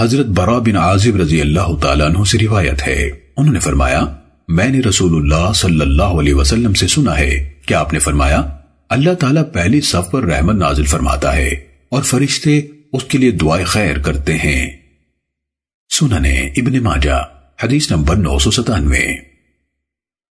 حضرت برا بن عازب رضی اللہ تعالیٰ عنہ سے روایت ہے۔ انہوں نے فرمایا، میں نے رسول اللہ صلی اللہ علیہ وسلم سے سنا ہے۔ کہ آپ نے فرمایا، اللہ تعالیٰ پہلی صف پر رحمت نازل فرماتا ہے اور فرشتے اس کے لیے دعائیں خیر کرتے ہیں۔ سننے ابن ماجہ، حدیث نمبر نو سو ستانوے۔